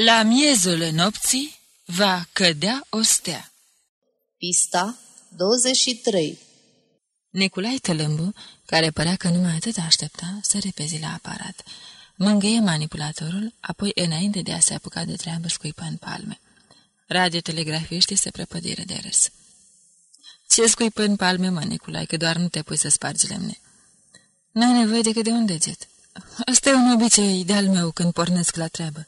La miezul nopții va cădea o stea. Pista 23 Neculai Tălâmbu, care părea că numai atât aștepta, să repezi la aparat. Mângâie manipulatorul, apoi înainte de a se apuca de treabă scuipă în palme. Radiotelegrafiștii se prăpădiră de râs. Ce scuipă în palme, mă, Neculai, că doar nu te pui să spargi lemne. N-ai nevoie decât de un deget. Asta e un obicei de-al meu când pornesc la treabă.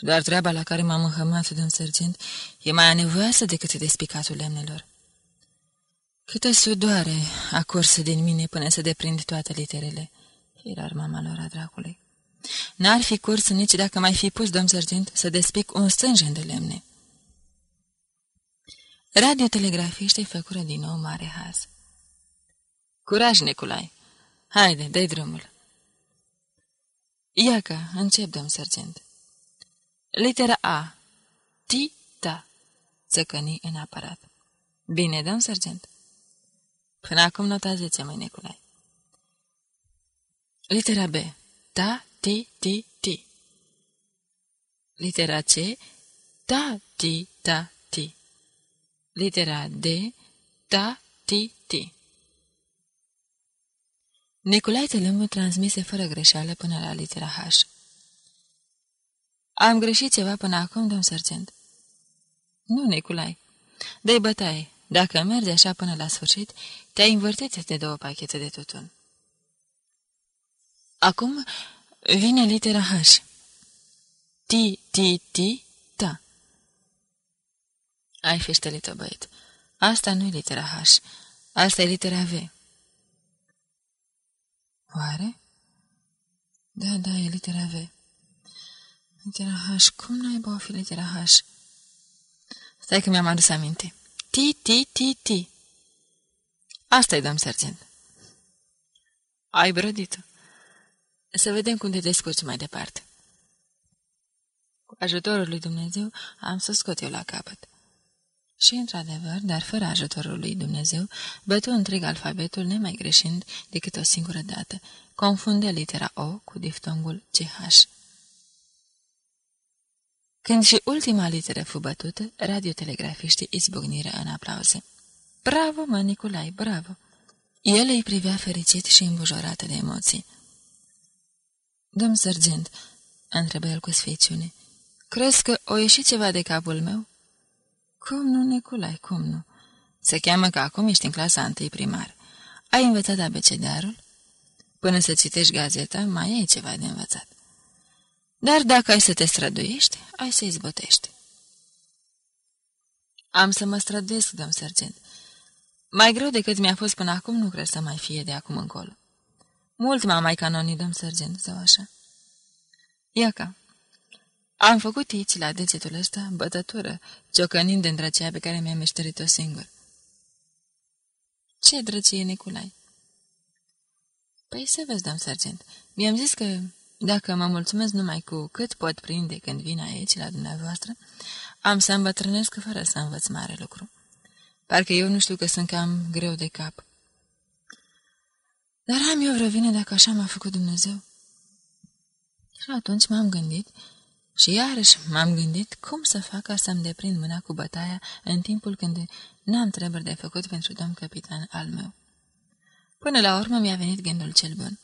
Doar treaba la care m-am înhămat, domn sergent, e mai anevoiasă decât despicatul lemnelor. Câtă sudoare a curs din mine până să deprind toate literele. Era mama lor a dracului. N-ar fi curs nici dacă mai fi pus, domn sergent, să despic un stânjen de lemne. Radiotelegrafiștii făcură din nou mare haz. Curaj, Niculai! Haide, dai drumul! Iaca, încep, domn sergent. Litera A. Ti-ta. Țăcăni în aparat. Bine, domn sergent. Până acum nota 10, măi, Neculai. Litera B. Ta, ti, ti, ti. Litera C. Ta, ti, ta, ti. Litera D. Ta, ti, ti. Nicolae Tălâmbu transmise fără greșeală până la litera H. Am greșit ceva până acum, domn sergent. Nu, Niculai. Dă-i bătaie. Dacă mergi așa până la sfârșit, te-ai învârtit de două pachete de tutun. Acum vine litera H. Ti, ti, ti, ta. Ai fiștelit-o, băiet. Asta nu e litera H. Asta e litera V. Oare? Da, da, e litera V. Litera H. Cum n-ai o fi litera H? Stai că mi-am adus aminte. Ti, ti, ti, ti. Asta-i, domn sergent. Ai brădit -o. Să vedem cum te descurci mai departe. Cu ajutorul lui Dumnezeu am să scot eu la capăt. Și, într-adevăr, dar fără ajutorul lui Dumnezeu, bătu întreg alfabetul nemai greșind decât o singură dată, confunde litera O cu diftongul CH. Când și ultima literă fu bătută, radiotelegrafiștii izbucniră în aplauze. Bravo, mă, Niculai, bravo! El îi privea fericit și îmbujorată de emoții. Domn sergent, întrebă el cu sfeiciune, crezi că o ieși ceva de capul meu? Cum nu, Niculai, cum nu? Se cheamă că acum ești în clasa întâi primar. Ai învățat abecedarul? Până să citești gazeta, mai ai ceva de învățat. Dar dacă ai să te străduiești, ai să izbătești. Am să mă străduiesc, domn sergent. Mai greu decât mi-a fost până acum, nu cred să mai fie de acum încolo. Mult m-am mai canonit, domn sergent, sau așa. Iaca, am făcut aici, la degetul ăsta, bătătură, ciocănind de îndrăcea pe care mi-am meșterit-o singur. Ce drăcie, Niculai? Păi să vezi, domn sergent, mi-am zis că dacă mă mulțumesc numai cu cât pot prinde când vin aici, la dumneavoastră, am să îmbătrânesc fără să învăț mare lucru. Parcă eu nu știu că sunt cam greu de cap. Dar am eu vreo vine dacă așa m-a făcut Dumnezeu? Și atunci m-am gândit și iarăși m-am gândit cum să fac ca să-mi deprind mâna cu bătaia în timpul când n-am treburi de făcut pentru domn capitan al meu. Până la urmă mi-a venit gândul cel bun.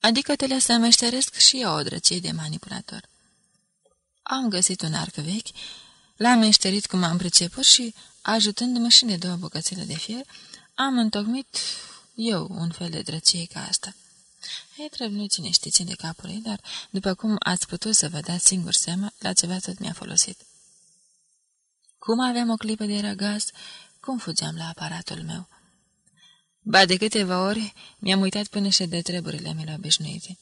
Adică te să meșteresc și eu o drăcie de manipulator. Am găsit un arc vechi, l-am meșterit cum am priceput și, ajutându-mă și de două bucățele de fier, am întocmit eu un fel de drăcie ca asta. E trebuie nu cine știe de capul ei, dar, după cum ați putut să vă dați singur seama, la ceva tot mi-a folosit. Cum aveam o clipă de răgaz, cum fugeam la aparatul meu. Ba de câteva ori mi-am uitat până și de treburile mele obișnuite.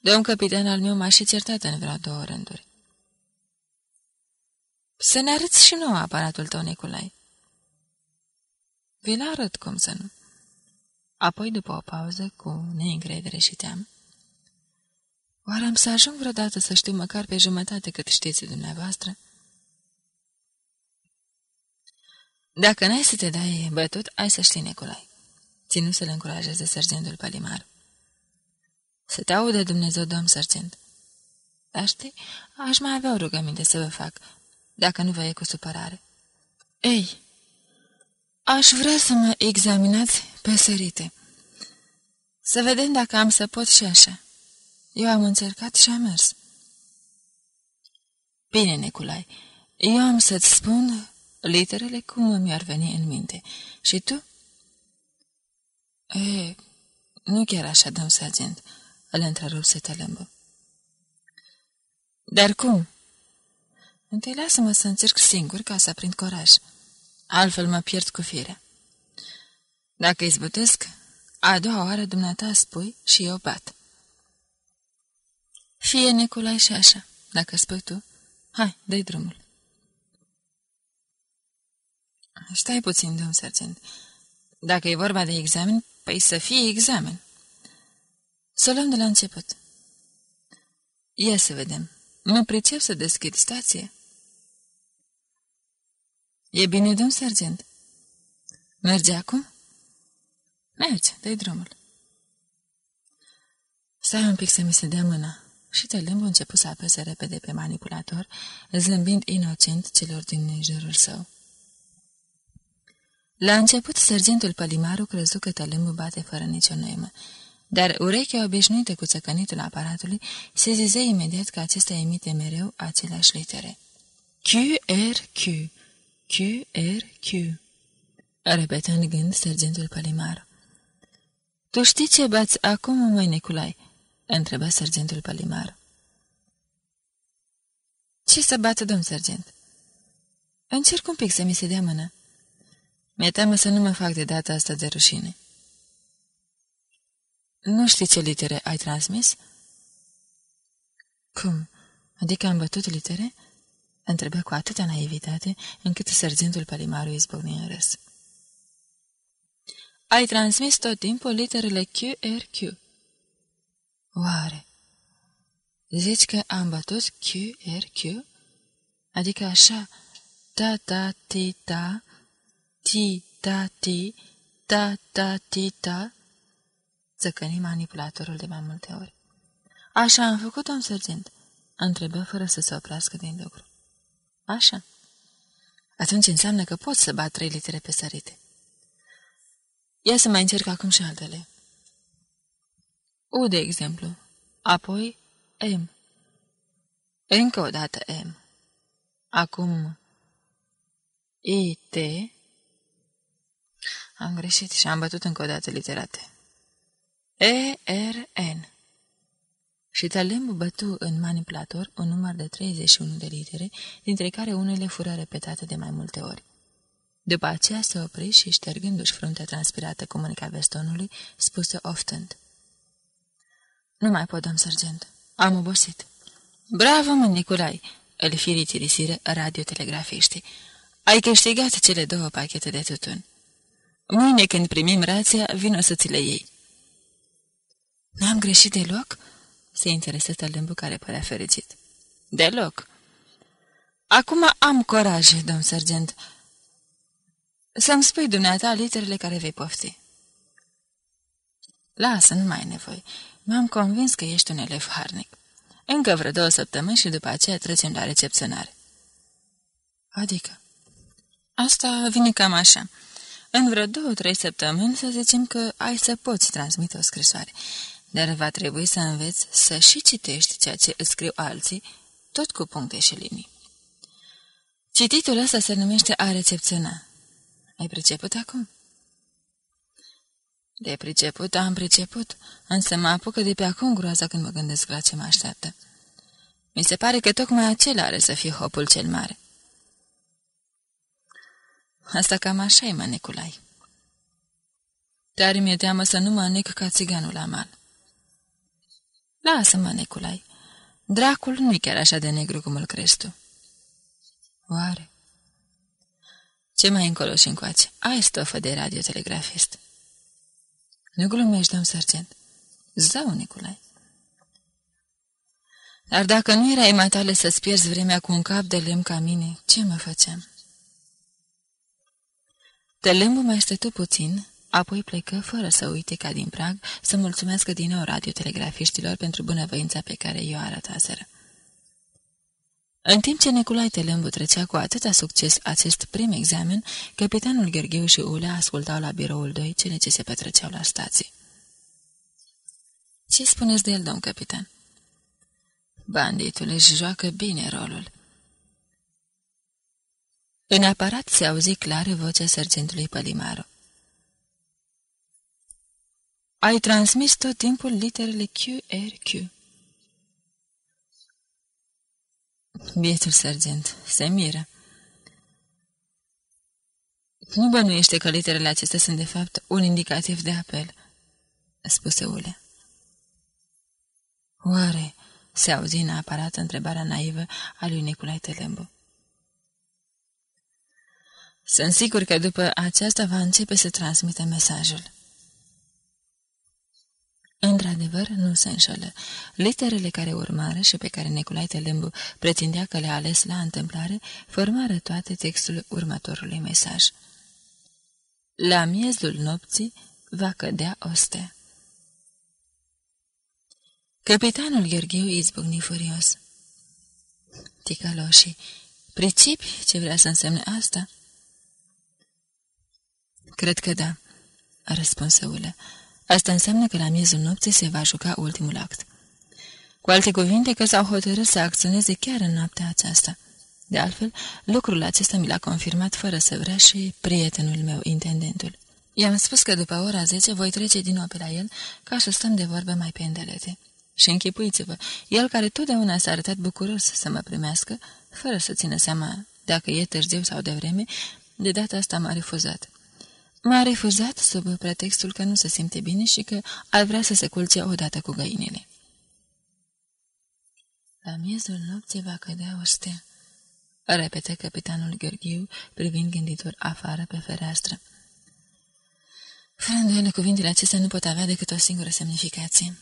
Domn capitan al meu m-a și certat în vreo două rânduri. Să ne arăți și nou aparatul tău, Nicolai. Vi-l arăt cum să nu. Apoi, după o pauză, cu neîncredere și teamă. Oare am să ajung vreodată să știu măcar pe jumătate cât știți dumneavoastră? Dacă n-ai să te dai bătut, ai să știi, Nicolai. Ținu să-l încurajeze sergentul Palimar. Să te audă Dumnezeu, domn sergent. Dar știi, aș mai avea o rugăminte să vă fac, dacă nu vă e cu supărare. Ei, aș vrea să mă examinați pe sărite. Să vedem dacă am să pot și așa. Eu am încercat și am mers. Bine, Neculai, eu am să-ți spun literele cum mi-ar veni în minte. Și tu? E, nu chiar așa, domn sergent, îl întrerupse tălâmbă. Dar cum? Întâi lasă-mă să încerc singur ca să prind curaj. Altfel mă pierd cu firea. Dacă izbutesc, a doua oară dumneata spui și eu bat. Fie Nicolai și așa, dacă spui tu. Hai, dă drumul. Stai puțin, domn sergent. Dacă e vorba de examen, păi să fie examen. Să luăm de la început. Ia să vedem. Mă pricep să deschid stație. E bine, domn sergent. Merge acum? Mergi, dă drumul. Stai un pic să mi se dea mâna. Și tălâmbul început să apese repede pe manipulator, zâmbind inocent celor din jurul său. La început, sergentul Palimaru crezut că tălâmbul bate fără nicio noimă, dar urechea obișnuită cu țăcănitul aparatului se zize imediat că acesta emite mereu aceleași litere. Q, R, Q, Q, R, Q, repetă în gând sergentul Palimaru. Tu știi ce bați acum, măi, Niculai?" întrebă sergentul Palimaru. Ce să bată, domn sergent?" Încerc un pic să mi se dea mână." Mi-e teamă să nu mă fac de data asta de rușine." Nu știi ce litere ai transmis?" Cum? Adică am bătut litere?" întrebă cu atâta naivitate, încât sergentul Palimaru izbucni în râs. Ai transmis tot timpul literele QRQ. Oare? Zici că am bătut QRQ? Adică așa, ta ta ti ta, ti ta ti, ta ta ti ta, țăcăni manipulatorul de mai multe ori. Așa am făcut, un sergent, întrebă fără să se oprească din lucru. Așa. Atunci înseamnă că pot să bat trei litere pe sărite. Ia să mai încerc acum și altele. U, de exemplu. Apoi M. Încă o dată M. Acum I, T. Am greșit și am bătut încă o dată literate. E, R, N. Și Talembu bătu în manipulator un număr de 31 de litere, dintre care unele fură repetate de mai multe ori. După aceea se opri și, ștergându-și fruntea transpirată cu mânica vestonului, spuse oftând. Nu mai pot, domn sergent. Am obosit." Bravo, mă, Nicolai!" îl firitirisiră radiotelegrafiștii. Ai câștigat cele două pachete de tutun. Mâine, când primim rația, vino să ți le iei." N-am greșit deloc?" se interesă tălâmbul care părea fericit. Deloc." Acum am curaj, domn sergent. Să-mi spui dumneata literele care vei pofti." Lasă, nu mai ai nevoie. M-am convins că ești un elev harnic. Încă vreo două săptămâni și după aceea trecem la recepționare." Adică?" Asta vine cam așa. În vreo două-trei săptămâni să zicem că ai să poți transmite o scrisoare, dar va trebui să înveți să și citești ceea ce îți scriu alții, tot cu puncte și linii. Cititul ăsta se numește a recepționa. Ai priceput acum? De priceput am priceput, însă mă apucă de pe acum groaza când mă gândesc la ce mă așteaptă. Mi se pare că tocmai acela are să fie hopul cel mare. Asta cam așa e, mă, Niculai. Dar mi-e teamă să nu mă nec ca țiganul la mal. Lasă-mă, Niculai. Dracul nu-i chiar așa de negru cum îl crezi tu. Oare? Ce mai încolo și încoace? Ai stofă de radiotelegrafist. Nu glumești, domn sergent. Zău, Nicolai. Dar dacă nu erai mai tale să-ți pierzi vremea cu un cap de lemn ca mine, ce mă făceam? Tălâmbul mai stătu puțin, apoi plecă fără să uite ca din prag să mulțumească din nou radiotelegrafiștilor pentru bunăvoința pe care i-o arătaseră. În timp ce Nicolae Telembu trecea cu atâta succes acest prim examen, capitanul Gheorgheu și Ulea ascultau la biroul 2 cele ce se petreceau la stație. Ce spuneți de el, domn capitan?" Banditul își joacă bine rolul. În aparat se auzi clar vocea sergentului Pălimaru. Ai transmis tot timpul literele QRQ. Bietul sergent se miră. Nu bănuiește că literele acestea sunt de fapt un indicativ de apel, spuse Ule. Oare se auzi în aparat întrebarea naivă a lui Nicolae Telembu. Sunt sigur că după aceasta va începe să transmită mesajul. Într-adevăr, nu se înșelă. Literele care urmară și pe care Nicolae Telembu pretindea că le-a ales la întâmplare, formară toate textul următorului mesaj. La miezul nopții va cădea o stea. Capitanul Gheorgheu izbucni furios. Ticaloșii, pricipi ce vrea să însemne asta? Cred că da, a răspuns Ule. Asta înseamnă că la miezul nopții se va juca ultimul act. Cu alte cuvinte că s-au hotărât să acționeze chiar în noaptea aceasta. De altfel, lucrul acesta mi l-a confirmat fără să vrea și prietenul meu, intendentul. I-am spus că după ora 10 voi trece din nou pe la el ca să stăm de vorbă mai pe îndelete. Și închipuiți-vă, el care totdeauna s-a arătat bucuros să mă primească, fără să țină seama dacă e târziu sau devreme, de data asta m-a refuzat. M-a refuzat sub pretextul că nu se simte bine și că ar vrea să se culce odată cu găinile. La miezul nopții va cădea o stea, repetă capitanul Gheorghiu, privind gânditor afară pe fereastră. Fără îndoială, cuvintele acestea nu pot avea decât o singură semnificație.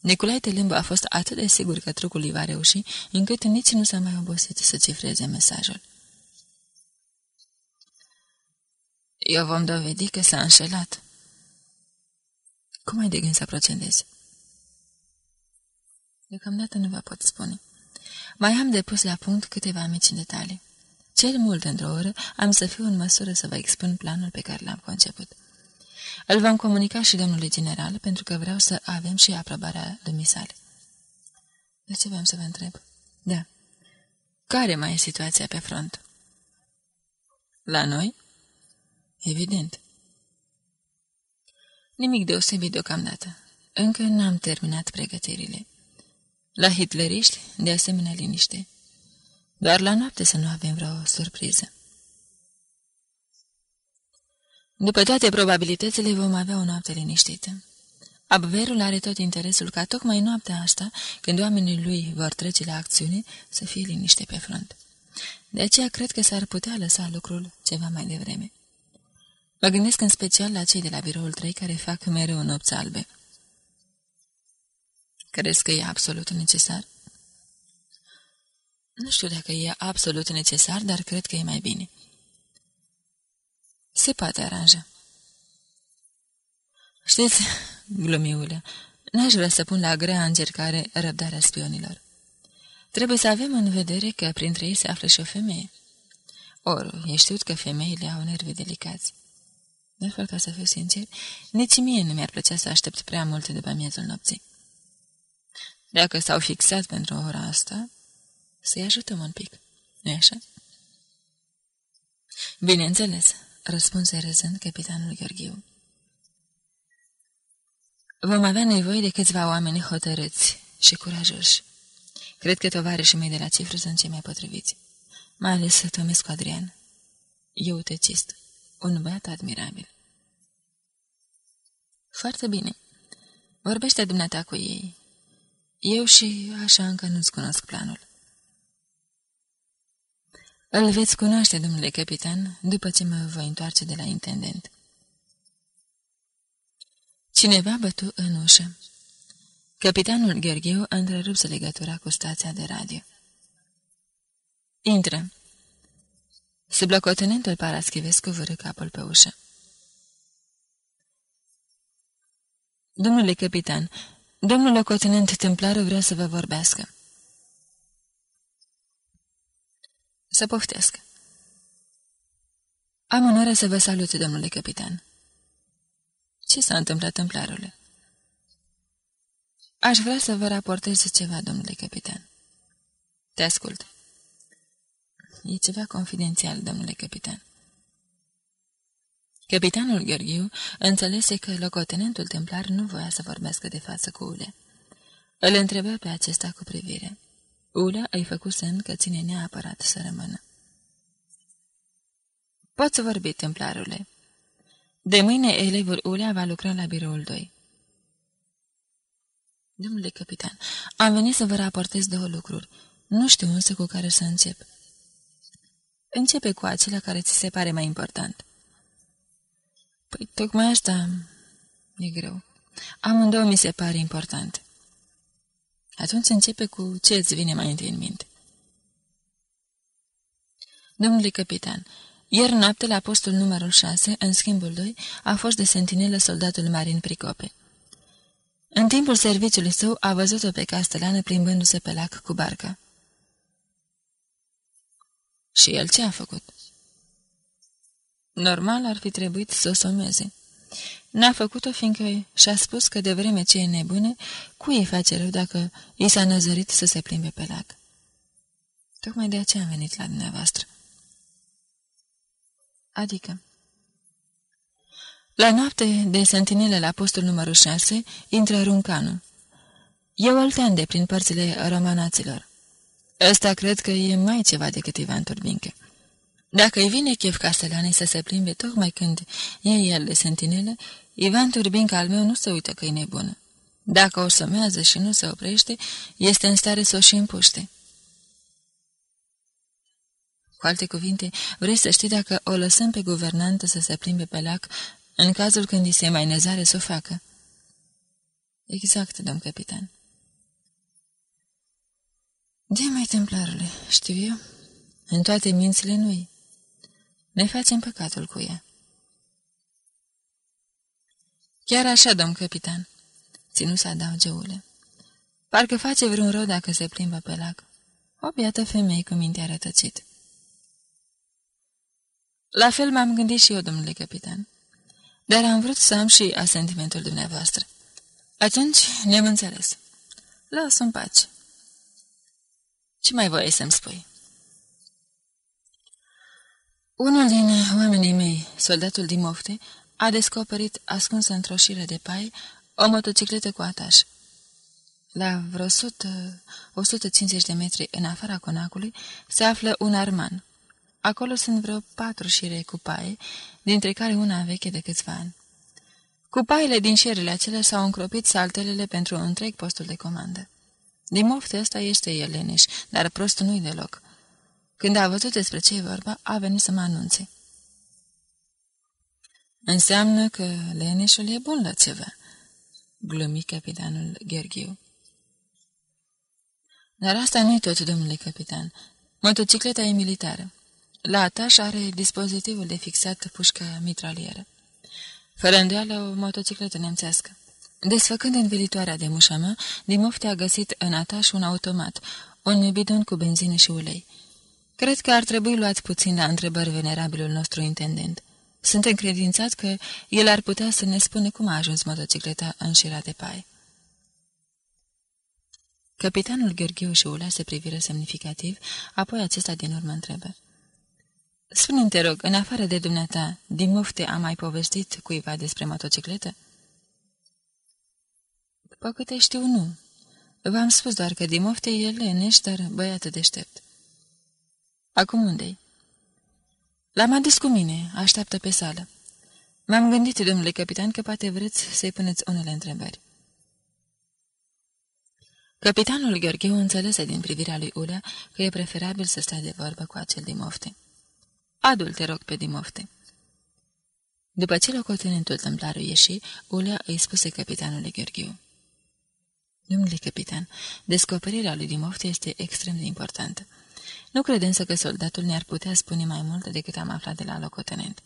Nicolae Telimbu a fost atât de sigur că trucul îi va reuși, încât nici nu s-a mai obosit să cifreze mesajul. Eu vom dovedi că s-a înșelat. Cum ai de gând să procedezi? Deocamdată nu vă pot spune. Mai am depus la punct câteva mici detalii. Cel mult într-o oră am să fiu în măsură să vă expun planul pe care l-am conceput. Îl vom comunica și domnului general, pentru că vreau să avem și aprobarea dumisale. De ce vreau să vă întreb? Da. Care mai e situația pe front? La noi? Evident. Nimic deosebit deocamdată. Încă n-am terminat pregătirile. La hitleriști, de asemenea liniște. Doar la noapte să nu avem vreo surpriză. După toate probabilitățile, vom avea o noapte liniștită. Abverul are tot interesul ca tocmai noaptea asta, când oamenii lui vor trece la acțiune, să fie liniște pe front. De aceea cred că s-ar putea lăsa lucrul ceva mai devreme. Mă gândesc în special la cei de la biroul 3 care fac mereu nopți albe. Crezi că e absolut necesar? Nu știu dacă e absolut necesar, dar cred că e mai bine. Se poate aranja. Știți, glumiule, n-aș vrea să pun la grea încercare răbdarea spionilor. Trebuie să avem în vedere că printre ei se află și o femeie. Ori, e știut că femeile au nervi delicați. De fel, ca să fiu sincer, nici mie nu mi-ar plăcea să aștept prea multe după miezul nopții. Dacă s-au fixat pentru ora asta, să-i ajutăm un pic, nu așa? Bineînțeles, răspunse râzând capitanul Gheorghiu. Vom avea nevoie de câțiva oameni hotărâți și curajoși. Cred că tovarășii mei de la cifru sunt cei mai potriviți, mai ales Tomescu Adrian. Eu tecist, un băiat admirabil. Foarte bine. Vorbește dumneata cu ei. Eu și așa încă nu-ți cunosc planul. Îl veți cunoaște, domnule capitan, după ce mă voi întoarce de la intendent. Cineva bătu în ușă. Capitanul Gheorgheu întrerupse legătura cu stația de radio. Intră. Sublocotenentul Paraschivescu vârâ capul pe ușă. Domnule capitan, domnul locotenent Templaru vrea să vă vorbească. Să poftesc. Am onoarea să vă salut, domnule capitan. Ce s-a întâmplat, templarule? Aș vrea să vă raportez ceva, domnule capitan. Te ascult. E ceva confidențial, domnule capitan. Capitanul Gheorghiu înțelese că locotenentul templar nu voia să vorbească de față cu Ulea. Îl întrebă pe acesta cu privire. Ulea îi făcu semn că ține neapărat să rămână. Poți vorbi, templarule. De mâine elevul Ulea va lucra la biroul 2. Domnule capitan, am venit să vă raportez două lucruri. Nu știu însă cu care să încep. Începe cu acela care ți se pare mai important. Păi tocmai asta e greu. Amândouă mi se pare important. Atunci începe cu ce îți vine mai întâi în minte. Domnule capitan, ieri noapte la postul numărul 6, în schimbul 2, a fost de sentinelă soldatul Marin Pricope. În timpul serviciului său a văzut-o pe castelană plimbându-se pe lac cu barca. Și el ce a făcut? Normal ar fi trebuit să o someze. N-a făcut-o fiindcă și-a spus că de vreme ce e nebună, cui îi face rău dacă i s-a năzărit să se plimbe pe lac? Tocmai de aceea am venit la dumneavoastră. Adică... La noapte de sentinele la postul numărul 6 intră Runcanu. E oltean de prin părțile romanaților. Ăsta cred că e mai ceva decât Ivan Turbinche. Dacă îi vine chef castelanii să se plimbe tocmai când e el de sentinele, Ivan Turbinca al meu nu se uită că e nebună. Dacă o somează și nu se oprește, este în stare să o și împuște. Cu alte cuvinte, vrei să știi dacă o lăsăm pe guvernantă să se plimbe pe lac, în cazul când îi se mai nezare să o facă? Exact, domn capitan. De mai templarule, știu eu, în toate mințile nu-i. Ne facem păcatul cu ea. Chiar așa, domn capitan, ținu să adauge ule. Parcă face vreun rău dacă se plimbă pe lac. O biată femei cu mintea rătăcit. La fel m-am gândit și eu, domnule capitan, dar am vrut să am și asentimentul dumneavoastră. Atunci ne-am înțeles. Lasă în pace. Ce mai voiai să-mi spui? Unul din oamenii mei, soldatul Dimofte, a descoperit, ascunsă într-o șiră de pai, o motocicletă cu ataș. La vreo 100, 150 de metri în afara conacului se află un arman. Acolo sunt vreo patru șire cu paie, dintre care una veche de câțiva ani. Cu paiele din șirele acelea s-au încropit saltelele pentru un întreg postul de comandă. Din mofte ăsta este el leneș, dar prost nu-i deloc. Când a văzut despre ce e vorba, a venit să mă anunțe. Înseamnă că leneșul e bun la ceva, glumi capitanul Gheorghiu. Dar asta nu-i tot, domnule capitan. Motocicleta e militară. La ataș are dispozitivul de fixat pușca mitralieră. Fără îndoială o motocicletă nemțească. Desfăcând învelitoarea de mușamă, Dimofte a găsit în ataș un automat, un bidon cu benzină și ulei. Cred că ar trebui luat puțin la întrebări venerabilul nostru intendent. Sunt încredințat că el ar putea să ne spune cum a ajuns motocicleta în șira de pai. Capitanul Gheorghiu și Ulea se priviră semnificativ, apoi acesta din urmă întrebă. Spune-mi, te rog, în afară de dumneata, din mufte a mai povestit cuiva despre motocicletă? După câte știu, nu. V-am spus doar că din mufte e leneș, dar băiat deștept. Acum unde-i? L-am adus cu mine, așteaptă pe sală. M-am gândit, domnule capitan, că poate vreți să-i puneți unele întrebări. Capitanul Gheorgheu înțelese din privirea lui Ulea că e preferabil să stea de vorbă cu acel dimofte. Adul, te rog, pe dimofte. După ce locotenentul templarul ieși, Ulea îi spuse capitanului Gheorgheu. Domnule capitan, descoperirea lui Dimofte este extrem de importantă. Nu cred însă că soldatul ne-ar putea spune mai mult decât am aflat de la locotenent.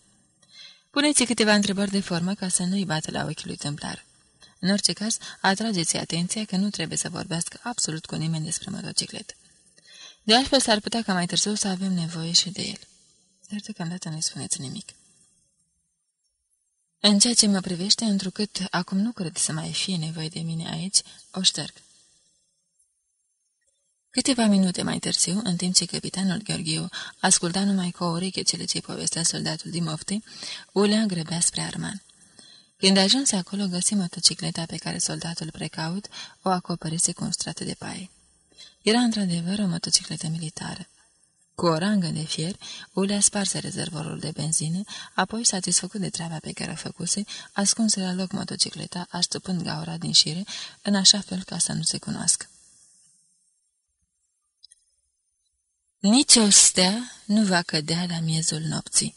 Puneți câteva întrebări de formă ca să nu-i bată la ochiul lui templar. În orice caz, atrageți atenția că nu trebuie să vorbească absolut cu nimeni despre motocicletă. De altfel s-ar putea ca mai târziu să avem nevoie și de el. Dar deocamdată nu-i spuneți nimic. În ceea ce mă privește, întrucât acum nu cred să mai fie nevoie de mine aici, o șterg. Câteva minute mai târziu, în timp ce capitanul Gheorghiu asculta numai cu o ureche cele ce povestea soldatul Dimofte, Ulea grăbea spre Arman. Când ajunse acolo, găsi motocicleta pe care soldatul precaut o acoperise cu un strat de paie. Era într-adevăr o motocicletă militară. Cu o rangă de fier, Ulea sparse rezervorul de benzină, apoi, satisfăcut de treaba pe care o făcuse, ascunse la loc motocicleta, aștepând gaura din șire, în așa fel ca să nu se cunoască. Nici o stea nu va cădea la miezul nopții.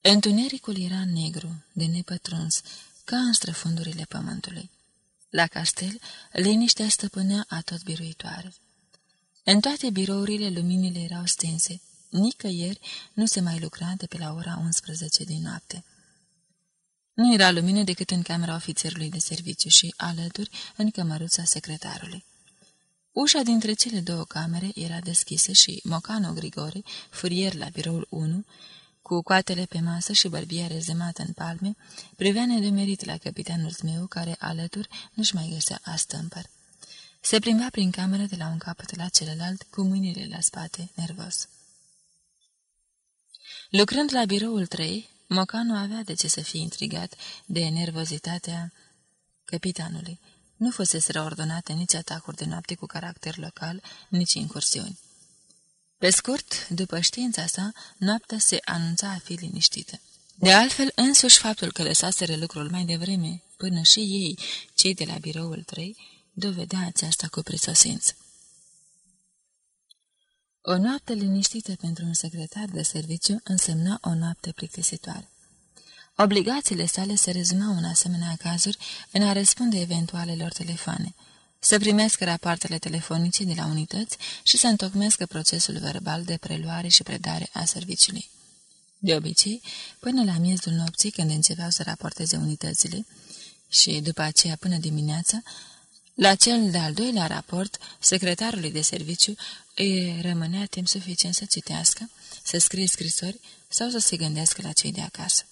Întunericul era negru, de nepătruns, ca în străfundurile pământului. La castel, liniștea stăpânea atot biruitoare. În toate birourile luminile erau stinse. Nicăieri nu se mai lucra de pe la ora 11 din noapte. Nu era lumină decât în camera ofițerului de serviciu și, alături, în cămăruța secretarului. Ușa dintre cele două camere era deschisă și Mocano Grigore, furier la biroul 1, cu coatele pe masă și bărbia rezemată în palme, privea nedemerit la capitanul meu, care alături nu-și mai găsea astămpăr. Se plimba prin cameră de la un capăt la celălalt, cu mâinile la spate, nervos. Lucrând la biroul 3, Mocanu avea de ce să fie intrigat de nervozitatea capitanului. Nu fusese ordonate nici atacuri de noapte cu caracter local, nici incursiuni. Pe scurt, după știința sa, noaptea se anunța a fi liniștită. De altfel, însuși faptul că lăsaseră lucrul mai devreme, până și ei, cei de la biroul 3, dovedea aceasta cu prisosință. O noapte liniștită pentru un secretar de serviciu însemna o noapte plictisitoare. Obligațiile sale se rezumau în asemenea cazuri în a răspunde eventualelor telefoane, să primească rapoartele telefonice de la unități și să întocmească procesul verbal de preluare și predare a serviciului. De obicei, până la miezul nopții, când începeau să raporteze unitățile, și după aceea până dimineața, la cel de-al doilea raport, secretarului de serviciu îi rămânea timp suficient să citească, să scrie scrisori sau să se gândească la cei de acasă.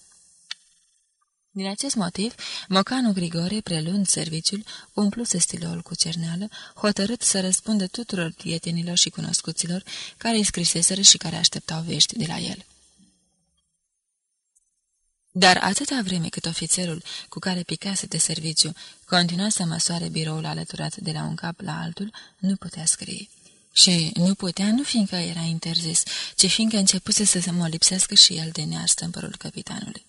Din acest motiv, Mocanu Grigore, prelund serviciul, umpluse stiloul cu cerneală, hotărât să răspundă tuturor prietenilor și cunoscuților care îi scriseseră și care așteptau vești de la el. Dar atâta vreme cât ofițerul cu care picase de serviciu continua să măsoare biroul alăturat de la un cap la altul, nu putea scrie. Și nu putea nu fiindcă era interzis, ci fiindcă începuse să se mă lipsească și el de neastâmpărul capitanului.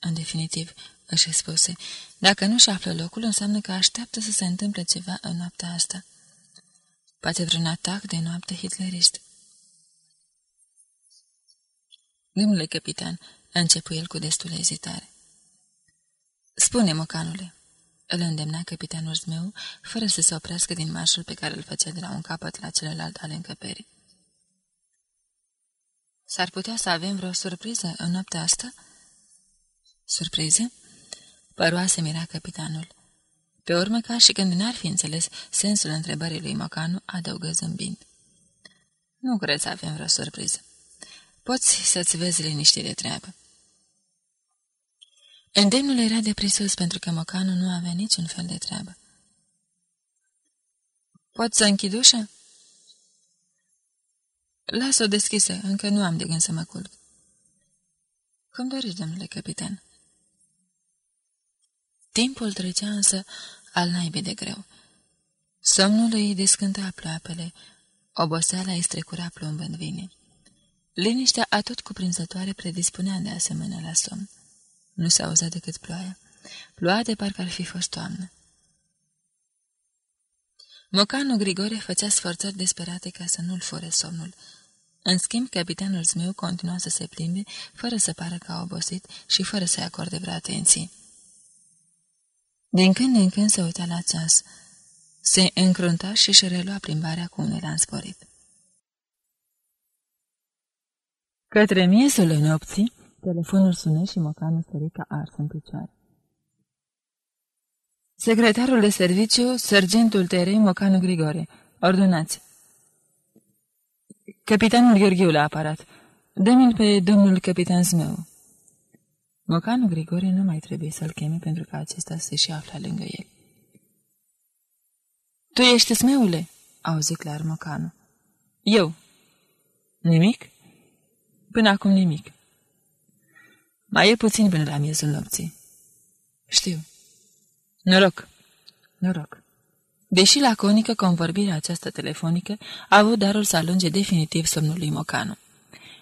În definitiv, își spuse, dacă nu-și află locul, înseamnă că așteaptă să se întâmple ceva în noaptea asta. Poate vreun atac de noapte hitlerist. Domnule capitan, începu el cu destulă ezitare. Spune, mocanule, îl îndemna capitanul meu, fără să se oprească din marșul pe care îl făcea de la un capăt la celălalt al încăperii. S-ar putea să avem vreo surpriză în noaptea asta?" Surpriză? Părua să mira capitanul. Pe urmă, ca și când n-ar fi înțeles sensul întrebării lui Mocanu, adăugă zâmbind. Nu cred să avem vreo surpriză. Poți să-ți vezi liniște de treabă. Îndemnul era de prisos pentru că Mocanu nu avea niciun fel de treabă. Poți să închid ușa? Las-o deschisă, încă nu am de gând să mă culc. Cum doriți, domnule capitan? Timpul trecea însă al naibii de greu. Somnul îi descânta ploapele, oboseala îi strecura plumb în vine. Liniștea atot cuprinzătoare predispunea de asemenea la somn. Nu se auzea decât ploaia. Ploa de parcă ar fi fost toamnă. Mocanu Grigore făcea sforțări desperate ca să nu-l fure somnul. În schimb, capitanul Zmeu continua să se plimbe, fără să pară ca obosit și fără să-i acorde vreo atenție. Din când în când se uita la ceas. Se încrunta și își relua plimbarea cu un elan sporit. Către miezul nopții, telefonul sună și măcanul sări ca ars în picioare. Secretarul de serviciu, sergentul Terei Mocanu Grigore. Ordonați. Capitanul Gheorghiu la aparat. Dă-mi-l pe domnul capitan Zmeu. Mocanu Grigore nu mai trebuie să-l cheme pentru că acesta se și afla lângă el. Tu ești smeule?" auzi clar Mocanu. Eu." Nimic?" Până acum nimic." Mai e puțin până la miezul nopții." Știu." Noroc." Noroc." Deși laconică, convorbirea aceasta telefonică a avut darul să alunge definitiv somnul lui Mocanu.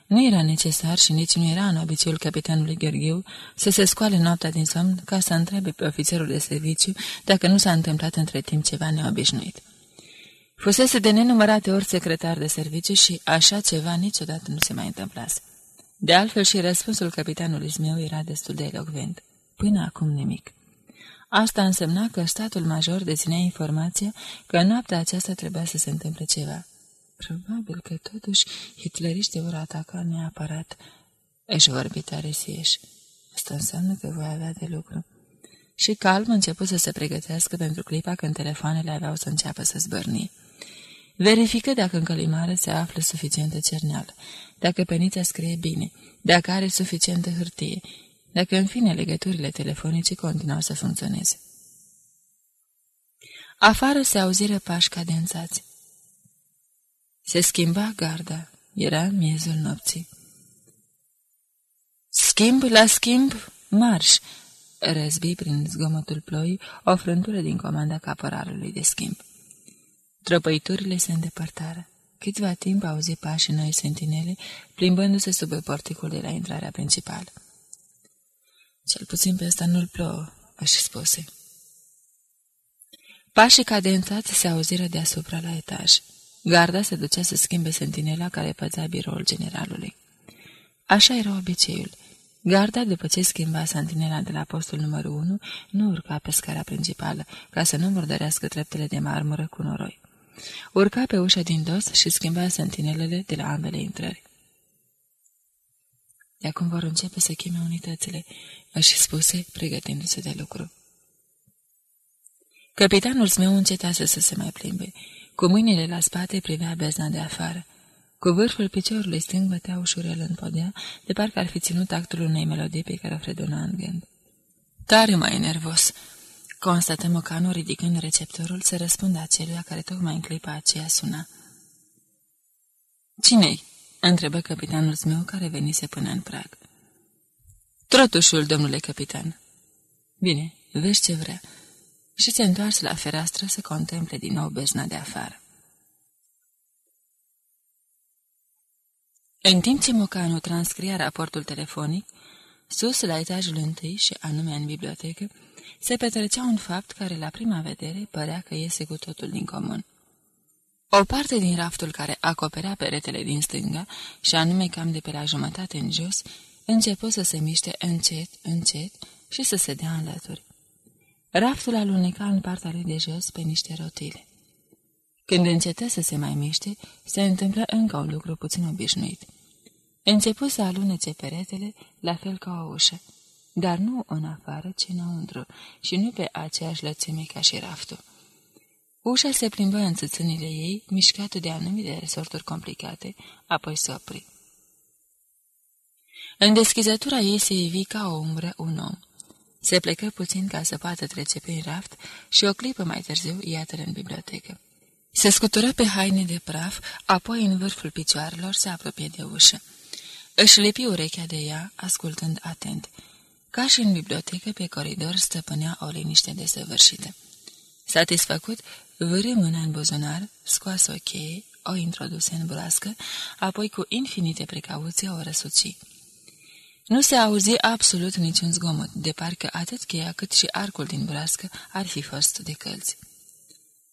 Nu era necesar și nici nu era în obiceiul capitanului Gheorghiu să se scoale noaptea din somn ca să întrebe pe ofițerul de serviciu dacă nu s-a întâmplat între timp ceva neobișnuit. Fusese de nenumărate ori secretar de serviciu și așa ceva niciodată nu se mai întâmplase. De altfel și răspunsul capitanului meu era destul de elocvent. Până acum nimic. Asta însemna că statul major deținea informația că noaptea aceasta trebuia să se întâmple ceva. Probabil că totuși hitleriștii vor ataca neapărat. Își vorbi tare sieși. Asta înseamnă că voi avea de lucru. Și calm început să se pregătească pentru clipa când telefoanele aveau să înceapă să zbărni. Verifică dacă în călimare se află suficientă cerneală, dacă penița scrie bine, dacă are suficientă hârtie, dacă în fine legăturile telefonice continuau să funcționeze. Afară se auziră pași cadențați. Se schimba garda. Era miezul nopții. Schimb la schimb, marș! Răzbi prin zgomotul ploii o frântură din comanda caporalului de schimb. Tropăiturile se îndepărtară. Câtva timp auzi pașii noi sentinele, plimbându-se sub porticul de la intrarea principală. Cel puțin pe ăsta nu-l plouă, aș spuse. Pașii cadențați se auziră deasupra la etaj. Garda se ducea să schimbe sentinela care păzea biroul generalului. Așa era obiceiul. Garda, după ce schimba sentinela de la postul numărul 1, nu urca pe scara principală, ca să nu murdărească treptele de marmură cu noroi. Urca pe ușa din dos și schimba sentinelele de la ambele intrări. De acum vor începe să cheme unitățile, își spuse, pregătindu-se de lucru. Capitanul meu încetase să se mai plimbe. Cu mâinile la spate privea bezna de afară. Cu vârful piciorului stâng bătea ușurel în podea, de parcă ar fi ținut actul unei melodii pe care o fredona în gând. Tare mai nervos, constată Mocanu ridicând receptorul să răspundă aceluia care tocmai în clipa aceea suna. Cine-i?" întrebă capitanul meu care venise până în prag. Trotușul, domnule capitan." Bine, vezi ce vrea." Și se întoarse la fereastră să contemple din nou bezna de afară. În timp ce Mocanu transcria raportul telefonic, sus la etajul întâi și anume în bibliotecă, se petrecea un fapt care la prima vedere părea că iese cu totul din comun. O parte din raftul care acoperea peretele din stânga, și anume cam de pe la jumătate în jos, începu să se miște încet, încet și să se dea în lături. Raftul aluneca în partea lui de jos pe niște rotile. Când încetă să se mai miște, se întâmplă încă un lucru puțin obișnuit. Începu să alunece peretele, la fel ca o ușă, dar nu în afară, ci înăuntru, și nu pe aceeași lățime ca și raftul. Ușa se plimbă în țâțânile ei, mișcată de anumite resorturi complicate, apoi se opri. În deschizătura ei se ivi ca o umbră un om. Se plecă puțin ca să poată trece prin raft și o clipă mai târziu iată în bibliotecă. Se scutură pe haine de praf, apoi în vârful picioarelor se apropie de ușă. Își lipi urechea de ea, ascultând atent. Ca și în bibliotecă, pe coridor stăpânea o liniște desăvârșită. Satisfăcut, vârâ mâna în buzunar, scoase o cheie, o introduse în broască, apoi cu infinite precauții o răsuci. Nu se auzi absolut niciun zgomot, de parcă atât cheia cât și arcul din broască ar fi fost de călți.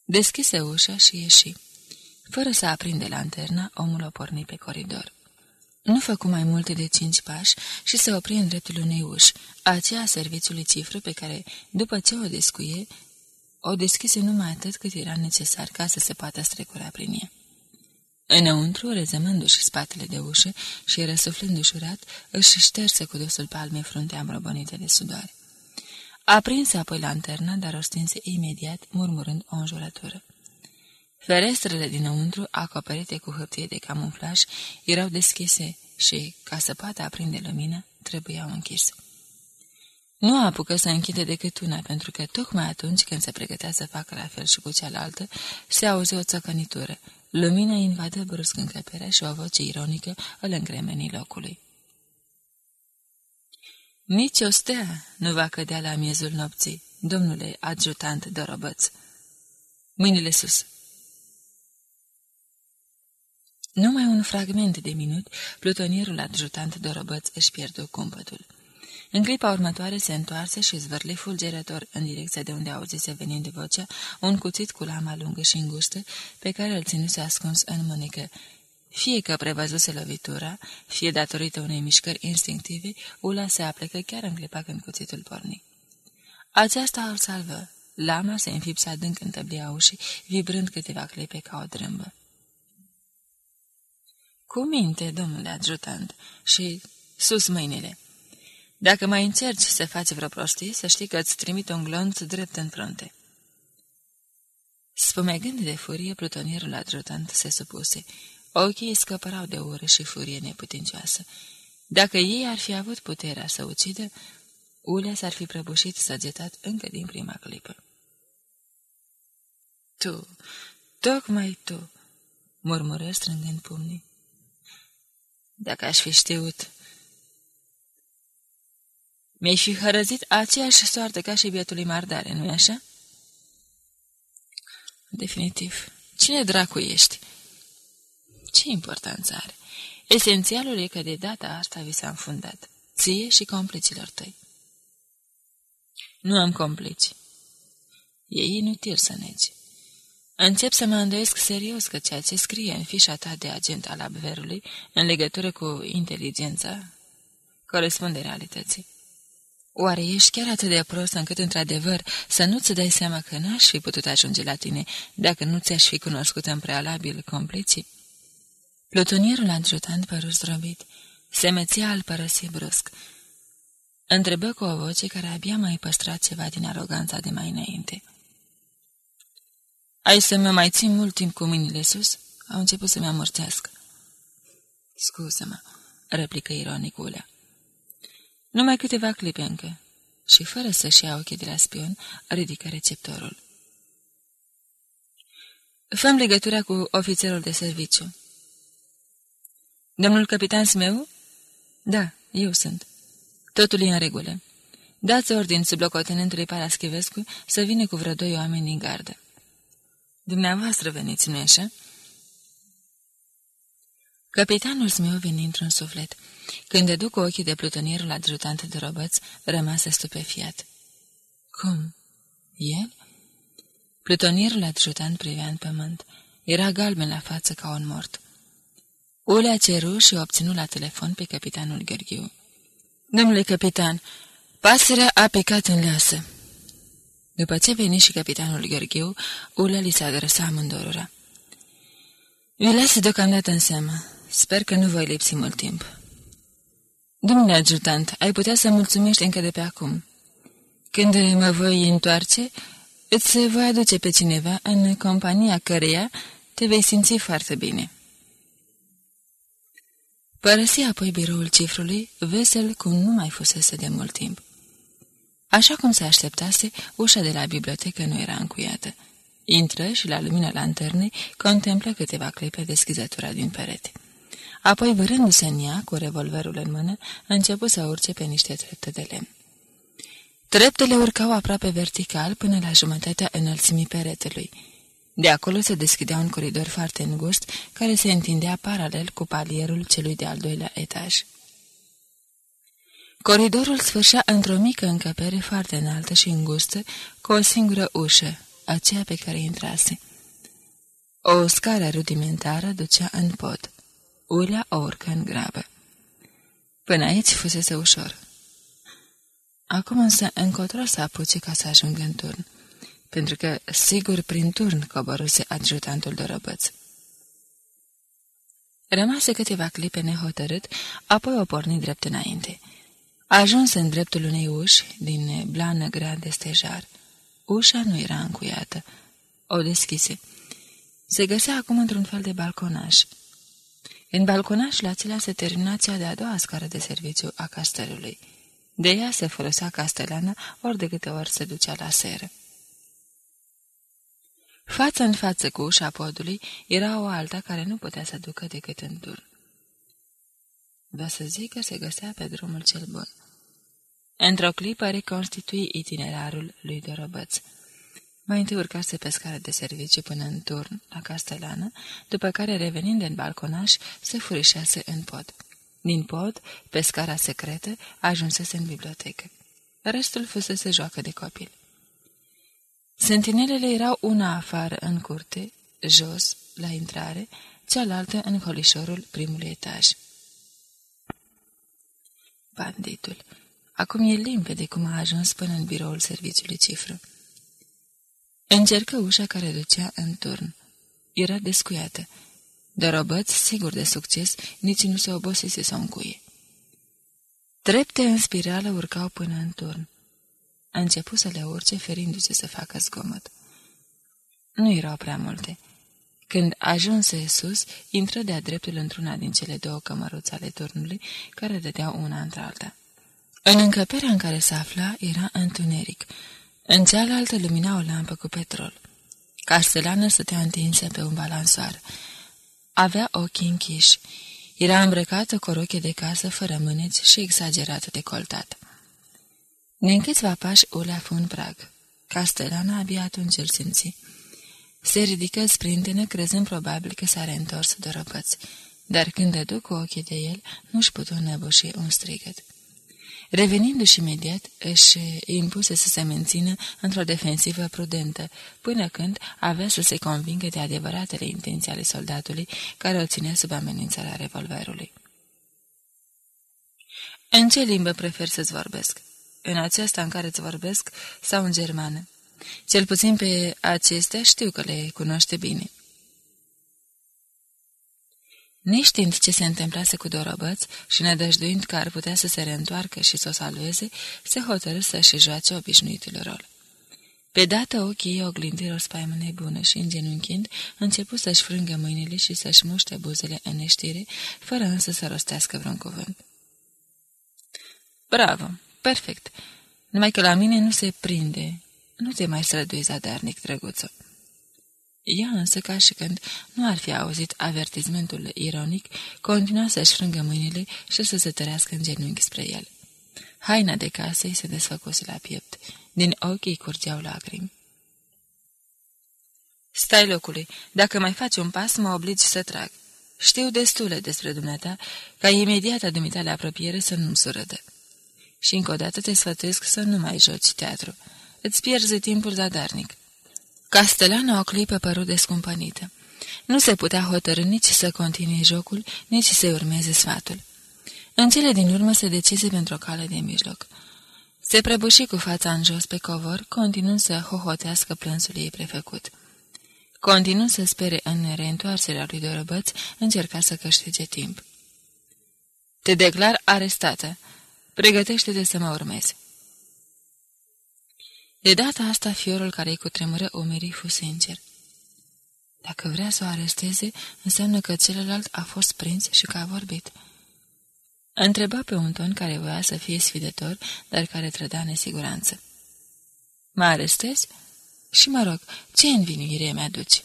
Deschise ușa și ieși. Fără să aprinde lanterna, omul o porni pe coridor. Nu făcu mai multe de cinci pași și se opri în dreptul unei uși, aceea serviciului cifru pe care, după ce o descuie, o deschise numai atât cât era necesar ca să se poată strecura prin ea. Înăuntru, rezemându-și spatele de ușă și răsuflând ușurat, își șterse cu dosul palme fruntea îmbrobănită de sudoare. Aprinse apoi lanterna, dar o stinse imediat, murmurând o înjurătură. Ferestrele dinăuntru, acoperite cu hârtie de camuflaj, erau deschise și, ca să poată aprinde lumină, trebuiau închise. Nu apucă să închide decât una, pentru că tocmai atunci când se pregătea să facă la fel și cu cealaltă, se auzi o țăcănitură. Lumina invadă brusc încăperea și o voce ironică îl îngremeni locului. Nici o stea nu va cădea la miezul nopții, domnule adjutant de robăț. Mâinile sus! Numai un fragment de minut, plutonierul adjutant de robăț își pierdu cumpătul. În clipa următoare se întoarse și zvârli fulgerător în direcția de unde auzise venind vocea un cuțit cu lama lungă și îngustă pe care îl ținuse ascuns în mânecă. Fie că prevăzuse lovitura, fie datorită unei mișcări instinctive, Ula se aplecă chiar în clipa când cuțitul porni. Aceasta îl salvă. Lama se înfipse adânc în tăblia ușii, vibrând câteva clipe ca o drâmbă. Cu minte, domnule adjutant, și sus mâinile. Dacă mai încerci să faci vreo prostie, să știi că îți trimit un glonț drept în frunte. Spumegând de furie, plutonierul adjutant se supuse. Ochii scăpărau de ură și furie neputincioasă. Dacă ei ar fi avut puterea să ucidă, Ulea s-ar fi prăbușit săgetat încă din prima clipă. Tu, tocmai tu, murmură strângând pumnii. Dacă aș fi știut... Mi-ai fi hărăzit aceeași soartă ca și bietului mardare, nu-i așa? Definitiv. Cine dracu ești? Ce importanță are? Esențialul e că de data asta vi s-a înfundat. Ție și complicilor tăi. Nu am complici. E inutil să negi. Încep să mă îndoiesc serios că ceea ce scrie în fișa ta de agent al abverului, în legătură cu inteligența, corespunde realității. Oare ești chiar atât de prost încât, într-adevăr, să nu-ți dai seama că n-aș fi putut ajunge la tine dacă nu ți-aș fi cunoscut în prealabil complicii? Plutonierul adjutant păru zdrobit. Semeția îl părăsi brusc. Întrebă cu o voce care abia mai păstra ceva din aroganța de mai înainte. Ai să mă mai țin mult timp cu mâinile sus?" Au început să-mi amorțească. Scuză-mă," replică ironicul. Numai câteva clipe încă." Și fără să-și ia ochii de la spion, ridică receptorul. Făm legătura cu ofițerul de serviciu. Domnul capitan Smeu? Da, eu sunt. Totul e în regulă. Dați ordin sublocotenentului Paraschivescu să vină cu vreo doi oameni din gardă. Dumneavoastră veniți, nu așa? Capitanul Smeu veni într-un suflet. Când dedu cu ochii de plutonierul adjutant de robăț, rămase stupefiat. Cum? El? Plutonierul adjutant privea în pământ. Era galben la față ca un mort. Ulea ceru și obținu la telefon pe capitanul Gheorghiu. Domnule capitan, pasărea a picat în leasă. După ce veni și capitanul Gheorghiu, Ulea li se adresa amândorura. Vi las deocamdată în seamă. Sper că nu voi lipsi mult timp. Domnule ajutant, ai putea să mulțumești încă de pe acum. Când mă voi întoarce, îți voi aduce pe cineva în compania căreia te vei simți foarte bine. Părăsi apoi biroul cifrului, vesel cum nu mai fusese de mult timp. Așa cum se așteptase, ușa de la bibliotecă nu era încuiată. Intră și la lumina lanternei contemplă câteva clipe deschizătura din perete. Apoi, vârându-se în ea, cu revolverul în mână, a început să urce pe niște trepte de lemn. Treptele urcau aproape vertical până la jumătatea înălțimii peretelui. De acolo se deschidea un coridor foarte îngust, care se întindea paralel cu palierul celui de-al doilea etaj. Coridorul sfârșea într-o mică încăpere foarte înaltă și îngustă, cu o singură ușă, aceea pe care intrase. O scară rudimentară ducea în pod. Ulea o urcă în grabă. Până aici fusese ușor. Acum însă încotro să apuce ca să ajungă în turn, pentru că, sigur, prin turn coboruse adjutantul de răbăț. Rămase câteva clipe nehotărât, apoi o porni drept înainte. A ajuns în dreptul unei uși din blană grea de stejar. Ușa nu era încuiată. O deschise. Se găsea acum într-un fel de balconaj. În balconaj la acelea se termina cea de-a doua scară de serviciu a castelului. De ea se folosea castellana ori de câte ori se ducea la seră. Față în față cu ușa podului era o alta care nu putea să ducă decât în turn. Va să zic că se găsea pe drumul cel bun. Într-o clipă reconstitui itinerarul lui Dorobăț. Mai întâi urcase pe scară de serviciu până în turn, la castelană, după care, revenind în balconaș, se furișase în pod. Din pod, pe scara secretă, ajunsese în bibliotecă. Restul fusese joacă de copil. Sentinelele erau una afară în curte, jos, la intrare, cealaltă în holișorul primului etaj. Banditul. Acum e limpede cum a ajuns până în biroul serviciului cifră. Încercă ușa care ducea în turn. Era descuiată. De robăți, sigur de succes, nici nu se obosise să o încuie. Trepte în spirală urcau până în turn. A început să le urce, ferindu-se să facă zgomot. Nu erau prea multe. Când ajunse sus, intră de-a dreptul într-una din cele două cămăruțe ale turnului, care dădeau una între alta. În încăperea în care se afla era întuneric. În cealaltă lumina o lampă cu petrol. Castelană stătea întinsă pe un balansoar. Avea ochii închiși. Era îmbrăcată cu o roche de casă fără mâneți și exagerat decoltată. Din câțiva pași Ulea fu în prag. Castelana abia atunci îl simți. Se ridică sprintenă, crezând probabil că s-a reîntors de răpăți, dar când dădu cu ochii de el, nu-și putu năbuși un strigăt. Revenindu-și imediat, își impuse să se mențină într-o defensivă prudentă, până când avea să se convingă de adevăratele intenții ale soldatului care o ținea sub amenințarea revolverului. În ce limbă prefer să-ți vorbesc?" În aceasta în care îți vorbesc sau în germană. Cel puțin pe acestea știu că le cunoaște bine." Neștiind ce se întâmplase cu Dorobăț și nedăjduind că ar putea să se reîntoarcă și să o salveze, se hotărâ să-și joace obișnuitul rol. Pe dată ochii ei oglindiră o spaimă nebună și, îngenunchind, începu să-și frângă mâinile și să-și muște buzele în neștire, fără însă să rostească vreun cuvânt. Bravo! Perfect! Numai că la mine nu se prinde. Nu te mai strădui zadarnic, drăguță. Ea însă, ca și când nu ar fi auzit avertizmentul ironic, continua să-și frângă mâinile și să se tărească în genunchi spre el. Haina de casă îi se desfăcuse la piept. Din ochi îi curgeau lacrimi. Stai locului, dacă mai faci un pas, mă obligi să trag. Știu destule despre dumneata, ca imediata dumitale apropiere să nu-mi surădă. Și încă o dată te sfătuiesc să nu mai joci teatru. Îți pierzi timpul zadarnic. Castelana o clipă părut descumpănită. Nu se putea hotărâ nici să continue jocul, nici să urmeze sfatul. În cele din urmă se decise pentru o cale de mijloc. Se prăbuși cu fața în jos pe covor, continuând să hohotească plânsul ei prefăcut. Continu să spere în reîntoarcerea lui Dorobăț, încerca să câștige timp. Te declar arestată. Pregătește-te să mă urmezi. De data asta, fiorul care îi cutremură umerii fu sincer. Dacă vrea să o aresteze, înseamnă că celălalt a fost prins și că a vorbit. Întreba pe un ton care voia să fie sfidător, dar care trăda nesiguranță. Mă arestezi? Și mă rog, ce învinuire mi-aduci?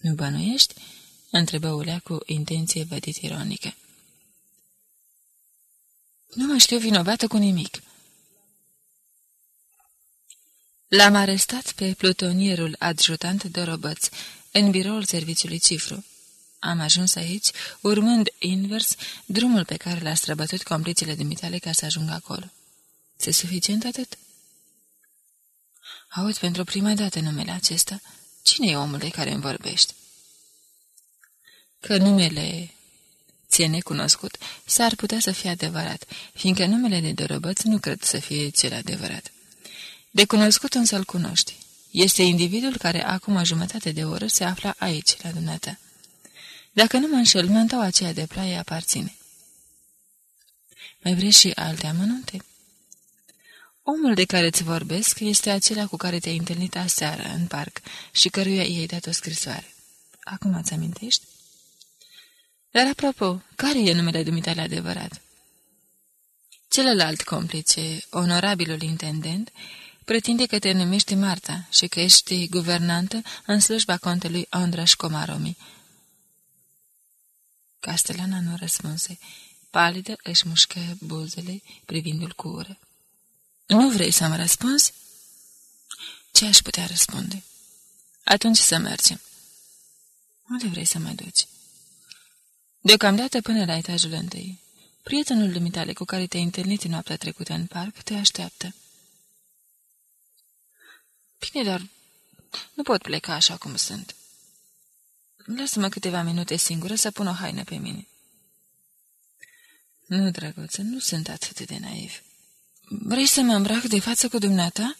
Nu bănuiești? întrebă Ulea cu intenție vădit ironică. Nu mă știu vinovată cu nimic. L-am arestat pe plutonierul adjutant de robăți în biroul serviciului cifru. Am ajuns aici, urmând invers drumul pe care l-a străbătut complicile dumitale ca să ajungă acolo. Se suficient atât? Aud pentru prima dată numele acesta. Cine e omul de care îmi vorbești? Că numele ție necunoscut s-ar putea să fie adevărat, fiindcă numele de dorobăț nu cred să fie cel adevărat. De cunoscut însă-l cunoști. Este individul care acum o jumătate de oră se afla aici, la dumneata. Dacă nu mă înșel, mântaua aceea de plaie aparține. Mai vrei și alte amănunte? Omul de care îți vorbesc este acela cu care te-ai întâlnit aseară în parc și căruia i-ai dat o scrisoare. Acum îți amintești? Dar apropo, care e numele dumitale adevărat? Celălalt complice, onorabilul intendent, pretinde că te numești Marta și că ești guvernantă în slujba contelui Andraș Comaromi. Castelana nu răspunse. Palidă își mușcă buzele, privindu-l cu ură. Nu vrei să mă răspunzi? Ce aș putea răspunde? Atunci să mergem. Unde vrei să mă duci? Deocamdată până la etajul întâi. Prietenul dumitale cu care te-ai întâlnit noaptea trecută în parc te așteaptă. Bine, dar nu pot pleca așa cum sunt. Lasă-mă câteva minute singură să pun o haină pe mine. Nu, drăguță, nu sunt atât de naiv. Vrei să mă îmbrac de față cu dumneata?"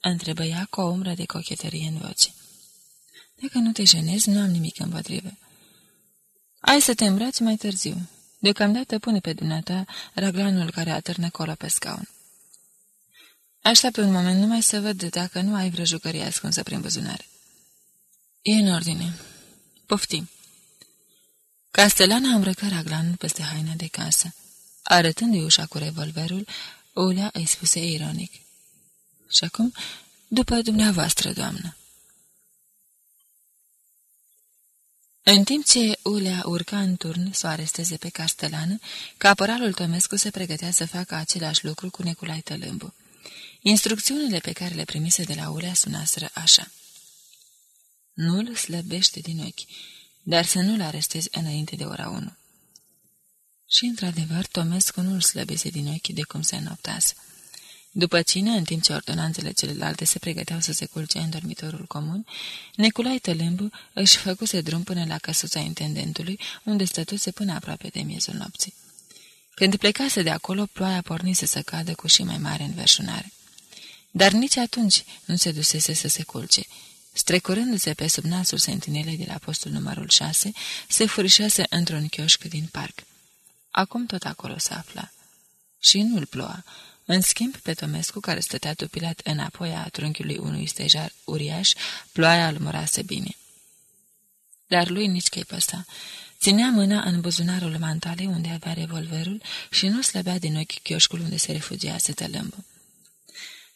întrebă ea cu o umbră de cocheterie în voce. Dacă nu te jenezi, nu am nimic împotrivă. Ai să te îmbraci mai târziu. Deocamdată pune pe dumneata raglanul care atârnă colo pe scaun. Așteaptă un moment numai să văd dacă nu ai vreo jucărie ascunsă prin buzunar. E în ordine. Poftim. Castelana îmbrăcă raglanul peste haina de casă. Arătându-i ușa cu revolverul, Ulea îi spuse ironic. Și acum, după dumneavoastră, doamnă. În timp ce Ulea urca în turn să o aresteze pe Castelană, caporalul Tomescu se pregătea să facă același lucru cu Neculai Tălâmbu. Instrucțiunile pe care le primise de la Ulea sunaseră așa. Nu-l slăbește din ochi, dar să nu-l arestezi înainte de ora 1. Și, într-adevăr, Tomescu nu-l slăbise din ochi de cum se înoptase. După cine, în timp ce ordonanțele celelalte se pregăteau să se culce în dormitorul comun, Neculai Tălâmbu își făcuse drum până la căsuța intendentului, unde stătuse până aproape de miezul nopții. Când plecase de acolo, ploaia pornise să cadă cu și mai mare înverșunare. Dar nici atunci nu se dusese să se culce. Strecurându-se pe sub nasul sentinelei de la postul numărul 6, se furișase într-un chioșc din parc. Acum tot acolo se afla. Și nu-l ploua. În schimb, pe Tomescu, care stătea tupilat înapoi a trunchiului unui stejar uriaș, ploaia îl murase bine. Dar lui nici că-i păsa. Ținea mâna în buzunarul mantalei unde avea revolverul și nu slăbea din ochi chioșcul unde se refugiase tălâmbă.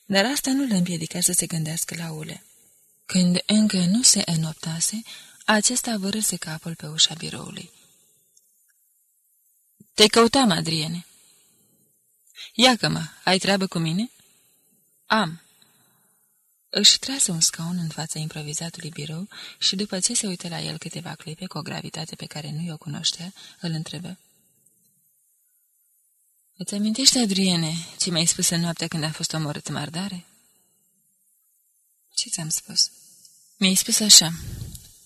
Dar asta nu îl împiedica să se gândească la ule. Când încă nu se înoptase, acesta vărâse capul pe ușa biroului. Te căutam, Adriene." Iacă-mă, ai treabă cu mine?" Am." Își trase un scaun în fața improvizatului birou și după ce se uită la el câteva clipe cu o gravitate pe care nu i-o cunoștea, îl întrebă. Îți amintești, Adriene, ce mi-ai spus în noaptea când a fost omorât mardare?" Ce ți-am spus?" Mi-ai spus așa.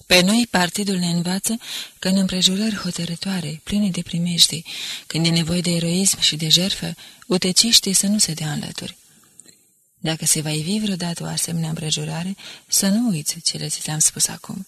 Pe noi partidul ne învață că în împrejurări hotărătoare, pline de primești, când e nevoie de eroism și de jerfă, uteciște să nu se dea înlături. Dacă se va ivi vreodată o asemenea împrejurare, să nu uiți ce le ți-am spus acum.